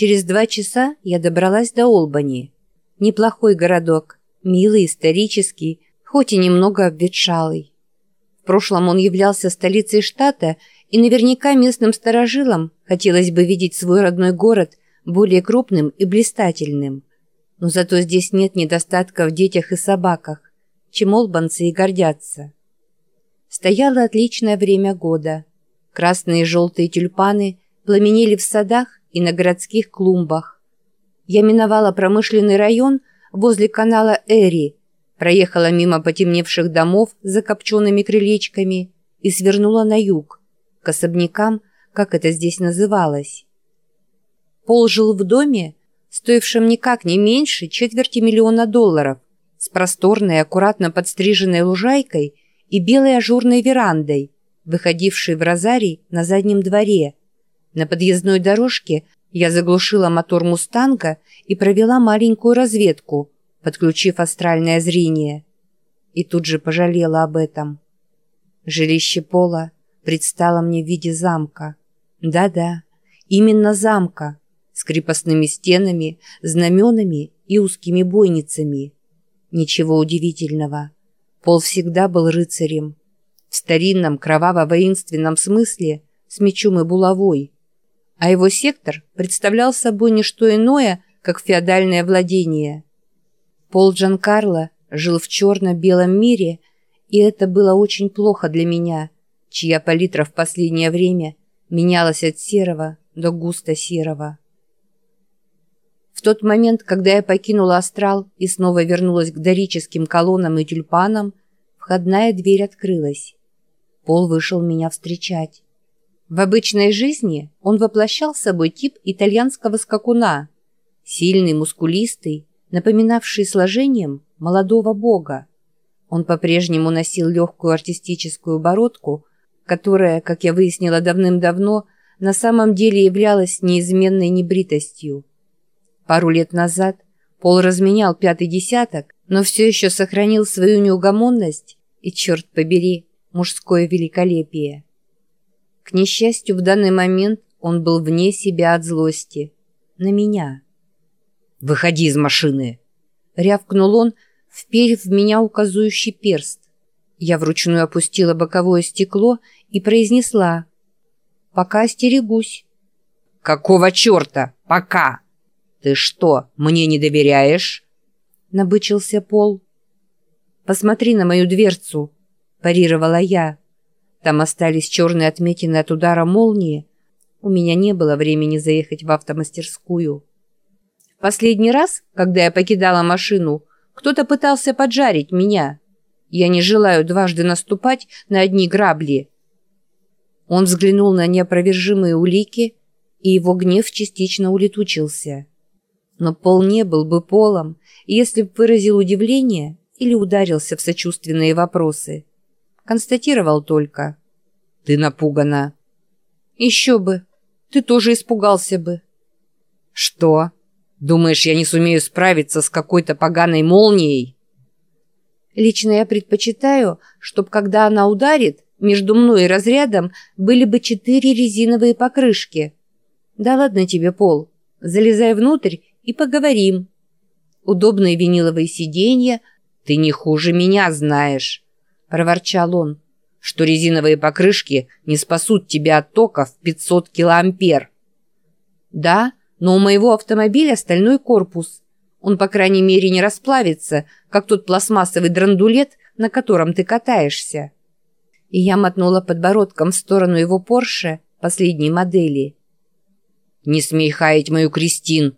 Через два часа я добралась до Олбани. Неплохой городок, милый, исторический, хоть и немного обветшалый. В прошлом он являлся столицей штата, и наверняка местным старожилам хотелось бы видеть свой родной город более крупным и блистательным. Но зато здесь нет недостатка в детях и собаках, чем олбанцы и гордятся. Стояло отличное время года. Красные и желтые тюльпаны пламенели в садах и на городских клумбах. Я миновала промышленный район возле канала Эри, проехала мимо потемневших домов с закопченными крылечками и свернула на юг, к особнякам, как это здесь называлось. Пол жил в доме, стоившем никак не меньше четверти миллиона долларов, с просторной, аккуратно подстриженной лужайкой и белой ажурной верандой, выходившей в розарий на заднем дворе. На подъездной дорожке я заглушила мотор «Мустанга» и провела маленькую разведку, подключив астральное зрение. И тут же пожалела об этом. Жилище Пола предстало мне в виде замка. Да-да, именно замка, с крепостными стенами, знаменами и узкими бойницами. Ничего удивительного. Пол всегда был рыцарем. В старинном кроваво-воинственном смысле с мечом и булавой. А его сектор представлял собой не что иное, как феодальное владение. Пол Джанкарло жил в черно-белом мире, и это было очень плохо для меня, чья палитра в последнее время менялась от серого до густо-серого. В тот момент, когда я покинула астрал и снова вернулась к дорическим колоннам и тюльпанам, входная дверь открылась. Пол вышел меня встречать. В обычной жизни он воплощал собой тип итальянского скакуна. Сильный, мускулистый, напоминавший сложением молодого бога. Он по-прежнему носил легкую артистическую бородку, которая, как я выяснила давным-давно, на самом деле являлась неизменной небритостью. Пару лет назад Пол разменял пятый десяток, но все еще сохранил свою неугомонность и, черт побери, мужское великолепие. К несчастью, в данный момент он был вне себя от злости. На меня. «Выходи из машины!» Рявкнул он, вперев в меня указующий перст. Я вручную опустила боковое стекло и произнесла «Пока остерегусь». «Какого черта? Пока!» «Ты что, мне не доверяешь?» Набычился Пол. «Посмотри на мою дверцу», – парировала я. Там остались черные отметины от удара молнии. У меня не было времени заехать в автомастерскую. Последний раз, когда я покидала машину, кто-то пытался поджарить меня. Я не желаю дважды наступать на одни грабли. Он взглянул на неопровержимые улики, и его гнев частично улетучился. Но пол не был бы полом, если бы выразил удивление или ударился в сочувственные вопросы. Констатировал только. «Ты напугана». «Еще бы. Ты тоже испугался бы». «Что? Думаешь, я не сумею справиться с какой-то поганой молнией?» «Лично я предпочитаю, чтобы когда она ударит, между мной и разрядом были бы четыре резиновые покрышки. Да ладно тебе, Пол. Залезай внутрь и поговорим. Удобные виниловые сиденья. Ты не хуже меня знаешь, проворчал он, что резиновые покрышки не спасут тебя от тока в 500 килоампер. Да, но у моего автомобиля стальной корпус. Он, по крайней мере, не расплавится, как тот пластмассовый драндулет, на котором ты катаешься. И я мотнула подбородком в сторону его Порше последней модели. «Не смей хаять мою Кристин!»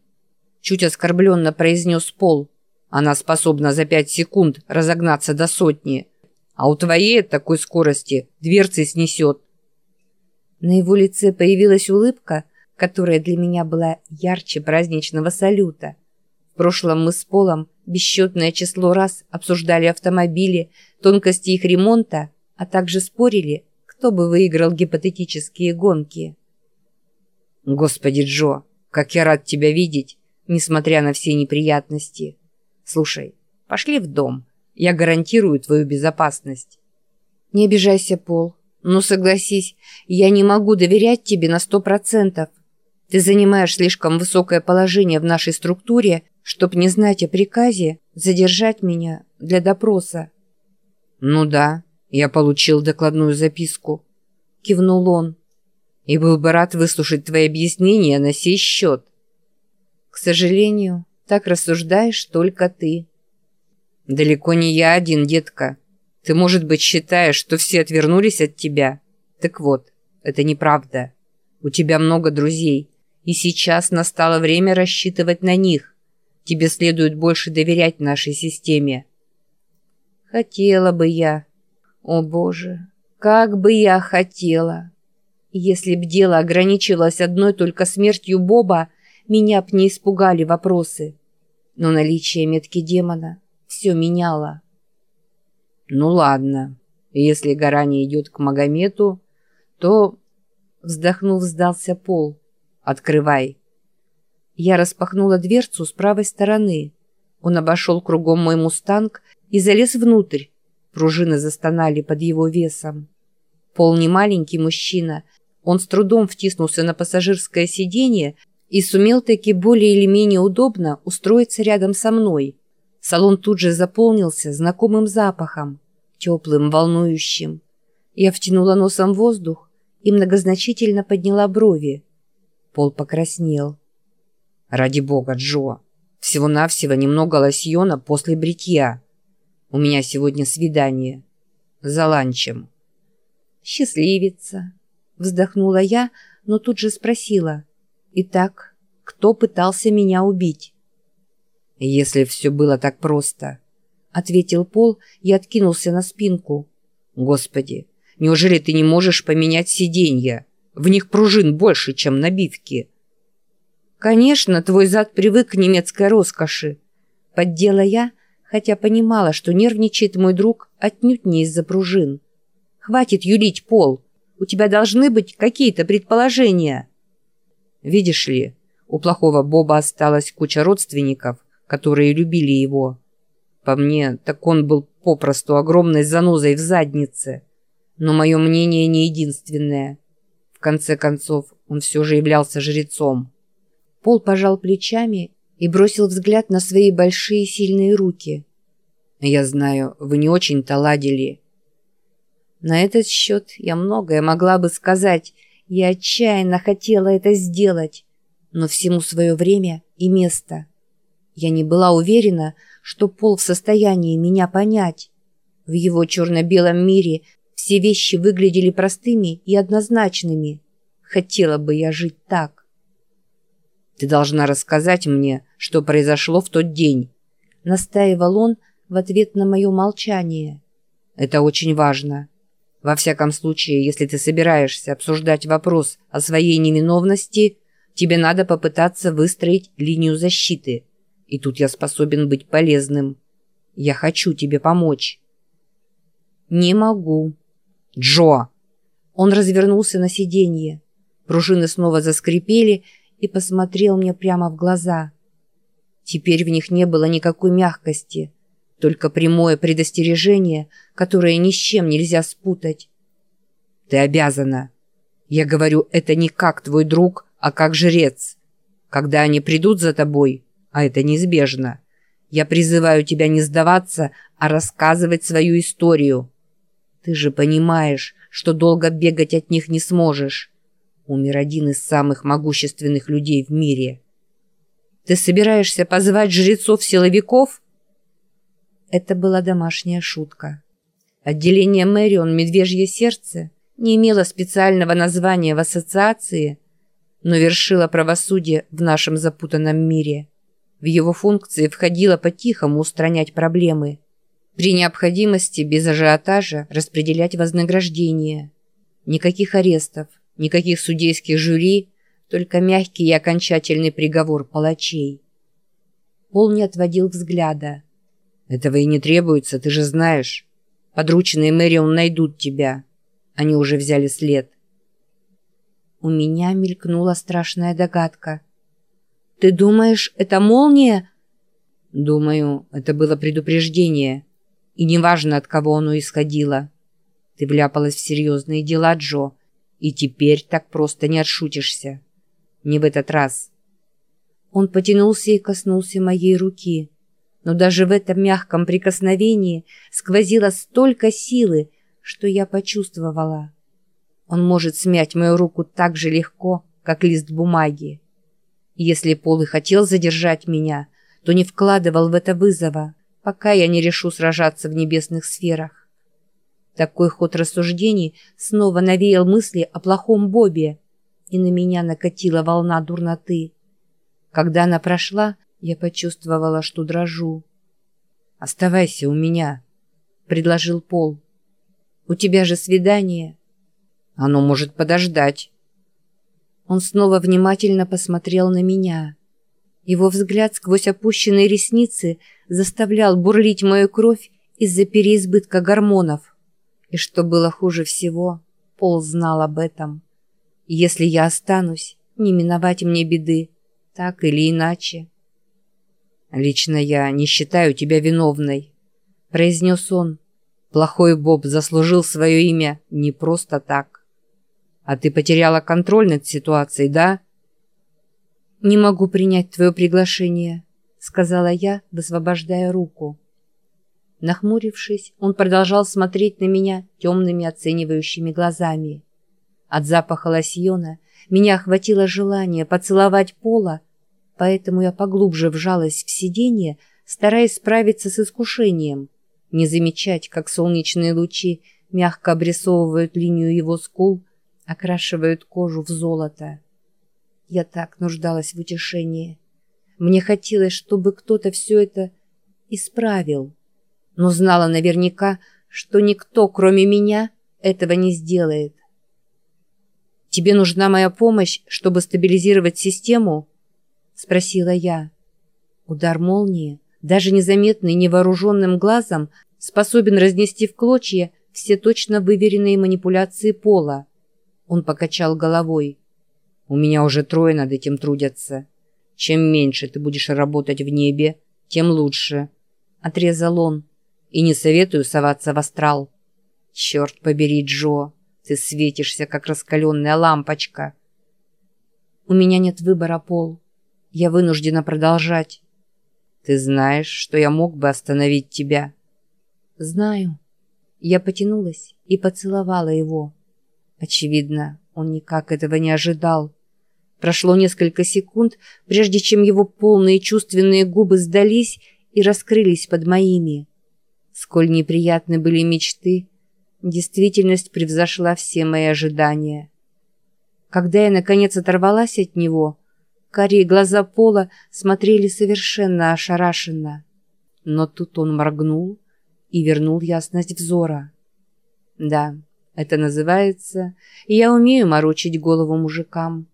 чуть оскорбленно произнес Пол. Она способна за пять секунд разогнаться до сотни. А у твоей от такой скорости дверцы снесет. На его лице появилась улыбка, которая для меня была ярче праздничного салюта. В прошлом мы с Полом бесчетное число раз обсуждали автомобили, тонкости их ремонта, а также спорили, кто бы выиграл гипотетические гонки. «Господи, Джо, как я рад тебя видеть!» несмотря на все неприятности. Слушай, пошли в дом. Я гарантирую твою безопасность. Не обижайся, Пол. Но согласись, я не могу доверять тебе на сто процентов. Ты занимаешь слишком высокое положение в нашей структуре, чтобы не знать о приказе задержать меня для допроса». «Ну да, я получил докладную записку», — кивнул он. «И был бы рад выслушать твои объяснения на сей счет». «К сожалению, так рассуждаешь только ты». «Далеко не я один, детка. Ты, может быть, считаешь, что все отвернулись от тебя. Так вот, это неправда. У тебя много друзей, и сейчас настало время рассчитывать на них. Тебе следует больше доверять нашей системе». «Хотела бы я. О, Боже, как бы я хотела. Если б дело ограничивалось одной только смертью Боба, меня б не испугали вопросы. Но наличие метки демона все меняло». «Ну ладно, если гора не идет к Магомету, то...» Вздохнув, сдался пол. «Открывай». Я распахнула дверцу с правой стороны. Он обошел кругом мой мустанг и залез внутрь. Пружины застонали под его весом. Пол не маленький мужчина. Он с трудом втиснулся на пассажирское сиденье и сумел таки более или менее удобно устроиться рядом со мной. Салон тут же заполнился знакомым запахом теплым, волнующим. Я втянула носом воздух и многозначительно подняла брови. Пол покраснел. «Ради бога, Джо, всего-навсего немного лосьона после бритья. У меня сегодня свидание. За ланчем». «Счастливица», — вздохнула я, но тут же спросила. «Итак, кто пытался меня убить?» «Если все было так просто, ответил Пол и откинулся на спинку. Господи, неужели ты не можешь поменять сиденья? В них пружин больше, чем набивки. Конечно, твой зад привык к немецкой роскоши. Поддела я, хотя понимала, что нервничает мой друг отнюдь не из-за пружин. Хватит юлить, Пол. У тебя должны быть какие-то предположения. Видишь ли, у плохого Боба осталась куча родственников, которые любили его. По мне, так он был попросту огромной занозой в заднице. Но мое мнение не единственное. В конце концов, он все же являлся жрецом. Пол пожал плечами и бросил взгляд на свои большие сильные руки. «Я знаю, вы не очень-то ладили». На этот счет я многое могла бы сказать. Я отчаянно хотела это сделать. Но всему свое время и место. Я не была уверена, что Пол в состоянии меня понять. В его черно-белом мире все вещи выглядели простыми и однозначными. Хотела бы я жить так. «Ты должна рассказать мне, что произошло в тот день», — настаивал он в ответ на мое молчание. «Это очень важно. Во всяком случае, если ты собираешься обсуждать вопрос о своей невиновности, тебе надо попытаться выстроить линию защиты». И тут я способен быть полезным. Я хочу тебе помочь». «Не могу». «Джо!» Он развернулся на сиденье. Пружины снова заскрипели и посмотрел мне прямо в глаза. Теперь в них не было никакой мягкости, только прямое предостережение, которое ни с чем нельзя спутать. «Ты обязана. Я говорю это не как твой друг, а как жрец. Когда они придут за тобой, а это неизбежно. Я призываю тебя не сдаваться, а рассказывать свою историю. Ты же понимаешь, что долго бегать от них не сможешь. Умер один из самых могущественных людей в мире. Ты собираешься позвать жрецов-силовиков? Это была домашняя шутка. Отделение Мэрион «Медвежье сердце» не имело специального названия в ассоциации, но вершило правосудие в нашем запутанном мире – в его функции входило по-тихому устранять проблемы. При необходимости без ажиотажа распределять вознаграждение. Никаких арестов, никаких судейских жюри, только мягкий и окончательный приговор палачей. Пол не отводил взгляда. «Этого и не требуется, ты же знаешь. Подручные Мэрион найдут тебя. Они уже взяли след». У меня мелькнула страшная догадка – «Ты думаешь, это молния?» «Думаю, это было предупреждение. И неважно, от кого оно исходило. Ты вляпалась в серьезные дела, Джо, и теперь так просто не отшутишься. Не в этот раз. Он потянулся и коснулся моей руки. Но даже в этом мягком прикосновении сквозило столько силы, что я почувствовала. Он может смять мою руку так же легко, как лист бумаги. Если Пол и хотел задержать меня, то не вкладывал в это вызова, пока я не решу сражаться в небесных сферах. Такой ход рассуждений снова навеял мысли о плохом Бобе, и на меня накатила волна дурноты. Когда она прошла, я почувствовала, что дрожу. «Оставайся у меня», — предложил Пол. «У тебя же свидание». «Оно может подождать». Он снова внимательно посмотрел на меня. Его взгляд сквозь опущенные ресницы заставлял бурлить мою кровь из-за переизбытка гормонов. И что было хуже всего, Пол знал об этом. Если я останусь, не миновать мне беды, так или иначе. «Лично я не считаю тебя виновной», — произнес он. «Плохой Боб заслужил свое имя не просто так. А ты потеряла контроль над ситуацией, да?» «Не могу принять твое приглашение», — сказала я, высвобождая руку. Нахмурившись, он продолжал смотреть на меня темными оценивающими глазами. От запаха лосьона меня охватило желание поцеловать пола, поэтому я поглубже вжалась в сиденье, стараясь справиться с искушением, не замечать, как солнечные лучи мягко обрисовывают линию его скул, окрашивают кожу в золото. Я так нуждалась в утешении. Мне хотелось, чтобы кто-то все это исправил. Но знала наверняка, что никто, кроме меня, этого не сделает. «Тебе нужна моя помощь, чтобы стабилизировать систему?» — спросила я. Удар молнии, даже незаметный невооруженным глазом, способен разнести в клочья все точно выверенные манипуляции пола. Он покачал головой. У меня уже трое над этим трудятся. Чем меньше ты будешь работать в небе, тем лучше. Отрезал он. И не советую соваться в астрал. Черт побери, Джо, ты светишься, как раскаленная лампочка. У меня нет выбора, Пол. Я вынуждена продолжать. Ты знаешь, что я мог бы остановить тебя? Знаю. Я потянулась и поцеловала его. Очевидно, он никак этого не ожидал. Прошло несколько секунд, прежде чем его полные чувственные губы сдались и раскрылись под моими. Сколь неприятны были мечты, действительность превзошла все мои ожидания. Когда я, наконец, оторвалась от него, карие глаза Пола смотрели совершенно ошарашенно. Но тут он моргнул и вернул ясность взора. Да, это называется «я умею морочить голову мужикам».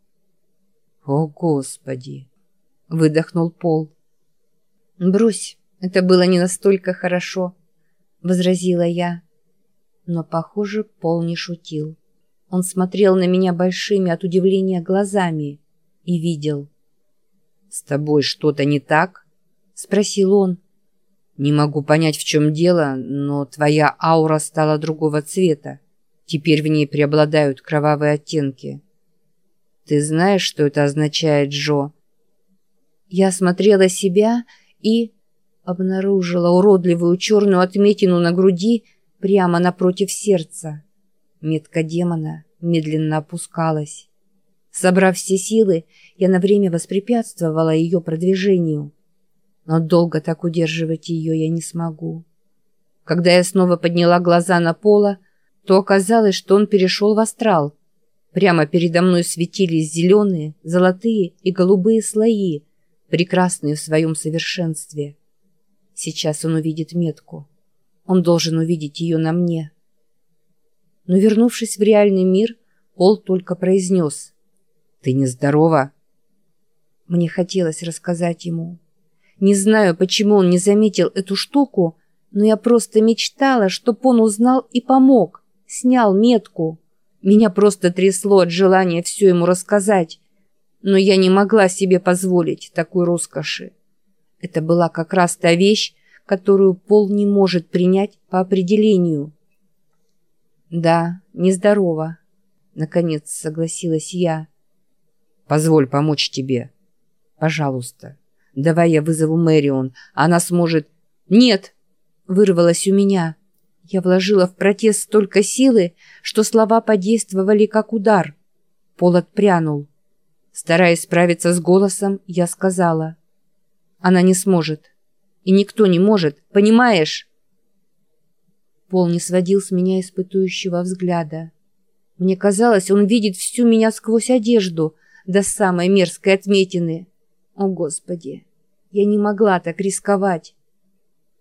«О, Господи!» — выдохнул Пол. «Брось, это было не настолько хорошо», — возразила я. Но, похоже, Пол не шутил. Он смотрел на меня большими от удивления глазами и видел. «С тобой что-то не так?» — спросил он. «Не могу понять, в чем дело, но твоя аура стала другого цвета. Теперь в ней преобладают кровавые оттенки». Ты знаешь, что это означает, Джо? Я смотрела себя и обнаружила уродливую черную отметину на груди прямо напротив сердца. Метка демона медленно опускалась. Собрав все силы, я на время воспрепятствовала ее продвижению. Но долго так удерживать ее я не смогу. Когда я снова подняла глаза на Пола, то оказалось, что он перешел в астрал, Прямо передо мной светились зеленые, золотые и голубые слои, прекрасные в своем совершенстве. Сейчас он увидит метку. Он должен увидеть ее на мне. Но, вернувшись в реальный мир, Пол только произнес. «Ты нездорова?» Мне хотелось рассказать ему. Не знаю, почему он не заметил эту штуку, но я просто мечтала, чтоб он узнал и помог, снял метку. Меня просто трясло от желания все ему рассказать, но я не могла себе позволить такой роскоши. Это была как раз та вещь, которую Пол не может принять по определению. «Да, нездорово», — наконец согласилась я. Позволь помочь тебе. Пожалуйста. Давай я вызову Мэрион. Она сможет... Нет! Вырвалось у меня. Я вложила в протест столько силы, что слова подействовали как удар. Пол отпрянул. Стараясь справиться с голосом, я сказала. Она не сможет. И никто не может, понимаешь? Пол не сводил с меня испытующего взгляда. Мне казалось, он видит всю меня сквозь одежду до самой мерзкой отметины. О, Господи! Я не могла так рисковать.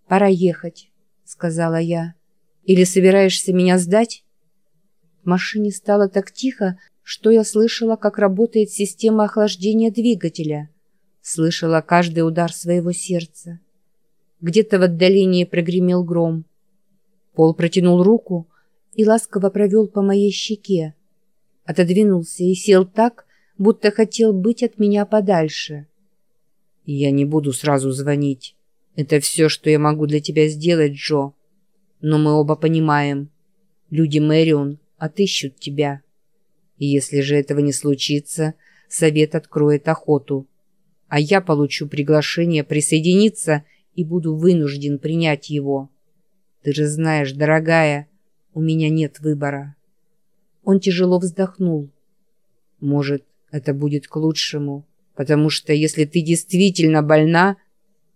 «Пора ехать», — сказала я. «Или собираешься меня сдать?» В машине стало так тихо, что я слышала, как работает система охлаждения двигателя. Слышала каждый удар своего сердца. Где-то в отдалении прогремел гром. Пол протянул руку и ласково провел по моей щеке. Отодвинулся и сел так, будто хотел быть от меня подальше. «Я не буду сразу звонить. Это все, что я могу для тебя сделать, Джо. Но мы оба понимаем. Люди Мэрион отыщут тебя». И если же этого не случится, совет откроет охоту. А я получу приглашение присоединиться и буду вынужден принять его. Ты же знаешь, дорогая, у меня нет выбора. Он тяжело вздохнул. Может, это будет к лучшему, потому что если ты действительно больна...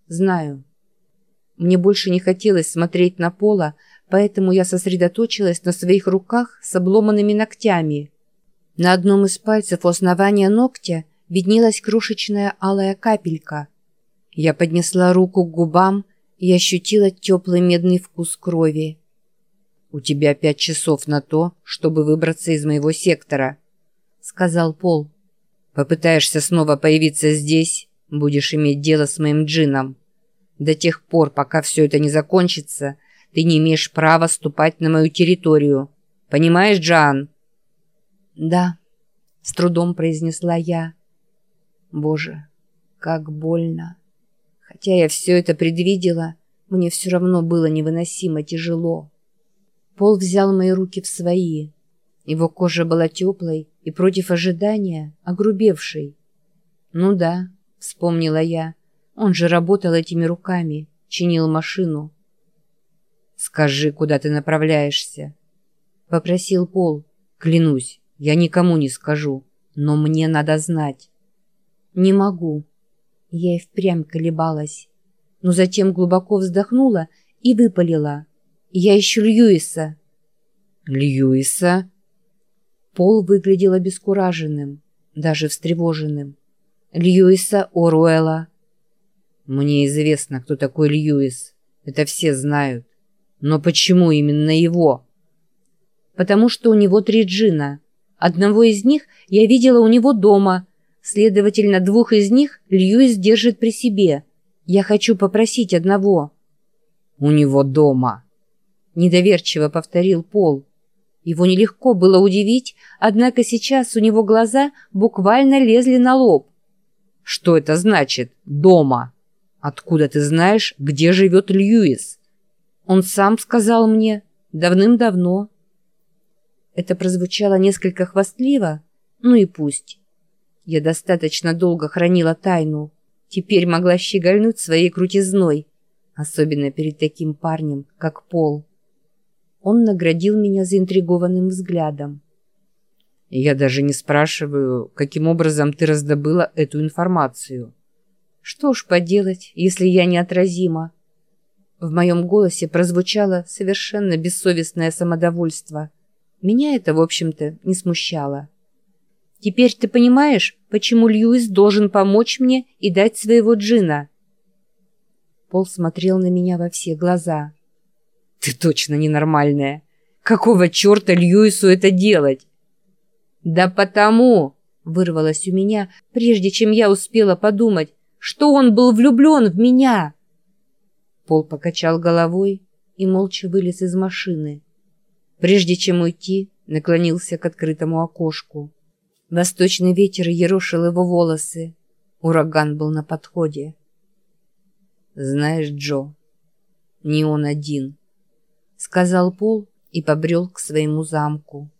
Знаю. Мне больше не хотелось смотреть на Пола, поэтому я сосредоточилась на своих руках с обломанными ногтями. На одном из пальцев у основания ногтя виднелась крошечная алая капелька. Я поднесла руку к губам и ощутила теплый медный вкус крови. «У тебя пять часов на то, чтобы выбраться из моего сектора», — сказал Пол. «Попытаешься снова появиться здесь, будешь иметь дело с моим джином. До тех пор, пока все это не закончится, ты не имеешь права ступать на мою территорию. Понимаешь, Джан?» «Да», — с трудом произнесла я. «Боже, как больно! Хотя я все это предвидела, мне все равно было невыносимо тяжело». Пол взял мои руки в свои. Его кожа была теплой и против ожидания огрубевшей. «Ну да», — вспомнила я, — «он же работал этими руками, чинил машину». «Скажи, куда ты направляешься?» — попросил Пол. «Клянусь, я никому не скажу, но мне надо знать. Не могу. Я и впрямь колебалась. Но затем глубоко вздохнула и выпалила. Я ищу Льюиса. Льюиса? Пол выглядел обескураженным, даже встревоженным. Льюиса Оруэлла. Мне известно, кто такой Льюис. Это все знают. Но почему именно его? Потому что у него три джина. Одного из них я видела у него дома. Следовательно, двух из них Льюис держит при себе. Я хочу попросить одного». «У него дома», — недоверчиво повторил Пол. Его нелегко было удивить, однако сейчас у него глаза буквально лезли на лоб. «Что это значит «дома»? Откуда ты знаешь, где живет Льюис?» «Он сам сказал мне. Давным-давно». Это прозвучало несколько хвастливо, ну и пусть. Я достаточно долго хранила тайну, теперь могла щегольнуть своей крутизной, особенно перед таким парнем, как Пол. Он наградил меня заинтригованным взглядом. «Я даже не спрашиваю, каким образом ты раздобыла эту информацию». «Что уж поделать, если я неотразима?» В моем голосе прозвучало совершенно бессовестное самодовольство – меня это, в общем-то, не смущало. «Теперь ты понимаешь, почему Льюис должен помочь мне и дать своего джина?» Пол смотрел на меня во все глаза. «Ты точно ненормальная! Какого черта Льюису это делать?» «Да потому!» — вырвалось у меня, прежде чем я успела подумать, что он был влюблен в меня. Пол покачал головой и молча вылез из машины. Прежде чем уйти, наклонился к открытому окошку. Восточный ветер ерошил его волосы. Ураган был на подходе. «Знаешь, Джо, не он один», — сказал Пол и побрел к своему замку.